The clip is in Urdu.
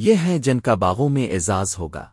یہ ہیں جن کا باغوں میں اعزاز ہوگا۔